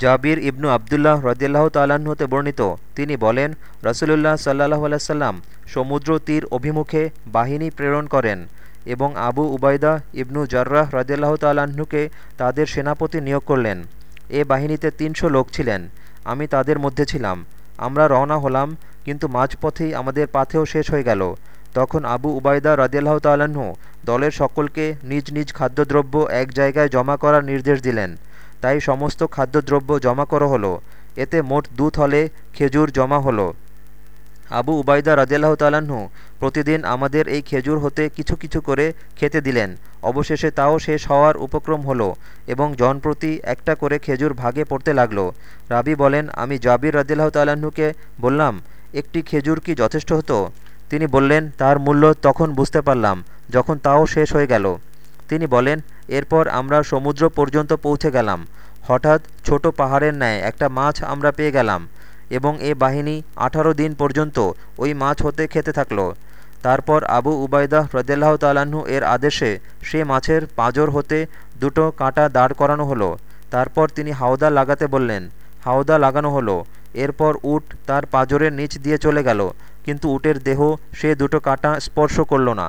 জাবির ইবনু আবদুল্লাহ রদিয়াল্লাহ তাল্লাহ্ন হতে বর্ণিত। তিনি বলেন, রসুলুল্লাহ সাল্লাহ আলাইসাল্লাম সমুদ্র তীর অভিমুখে বাহিনী প্রেরণ করেন এবং আবু উবায়দা ইবনু জার্রাহ রদিয়াল্লাহ তাল্লাহ্নকে তাদের সেনাপতি নিয়োগ করলেন। এ বাহিনীতে তিনশো লোক ছিলেন, আমি তাদের মধ্যে ছিলাম। আমরা রওনা হলাম, কিন্তু মাঝপথেই আমাদের পাথেও শেষ হয়ে গেল। তখন আবু উবায়দা রদিয়াল্লাহ তাল্লাহ্ন দলের সকলকে নিজ নিজ খাদ্যদ্রব্য এক জায়গায় জমা করার নির্দেশ দিলেন। তাই সমস্ত খাদ্যদ্রব্য জমা করা হলো। এতে মোট দু থলে খেজুর জমা হলো। আবু উবায়দা রাজিয়াল্লাহ তালাহু প্রতিদিন আমাদের এই খেজুর হতে কিছু কিছু করে খেতে দিলেন। অবশেষে তাও শেষ হওয়ার উপক্রম হলো এবং জনপ্রতি একটা করে খেজুর ভাগে পড়তে লাগল। রাবি বলেন, আমি জাবির রাজিয়াল্লাহ তালাহুকে বললাম, একটি খেজুর কি যথেষ্ট হতো? তিনি বললেন, তার মূল্য তখন বুঝতে পারলাম, যখন তাও শেষ হয়ে গেল। তিনি বলেন এরপর আমরা সমুদ্র পর্যন্ত পৌঁছে গেলাম। হঠাৎ ছোট পাহাড়ের ন্যায় একটা মাছ আমরা পেয়ে গেলাম এবং এ বাহিনী আঠারো দিন পর্যন্ত ওই মাছ হতে খেতে থাকল। তারপর আবু উবায়দাহ রদেলাহ তালাহু এর আদেশে সে মাছের পাঁজর হতে দুটো কাঁটা দাঁড় করানো হলো। তারপর তিনি হাওদা লাগাতে বললেন, হাওদা লাগানো হলো। এরপর উট তার পাঁজরের নিচ দিয়ে চলে গেল, কিন্তু উটের দেহ সে দুটো কাঁটা স্পর্শ করল না।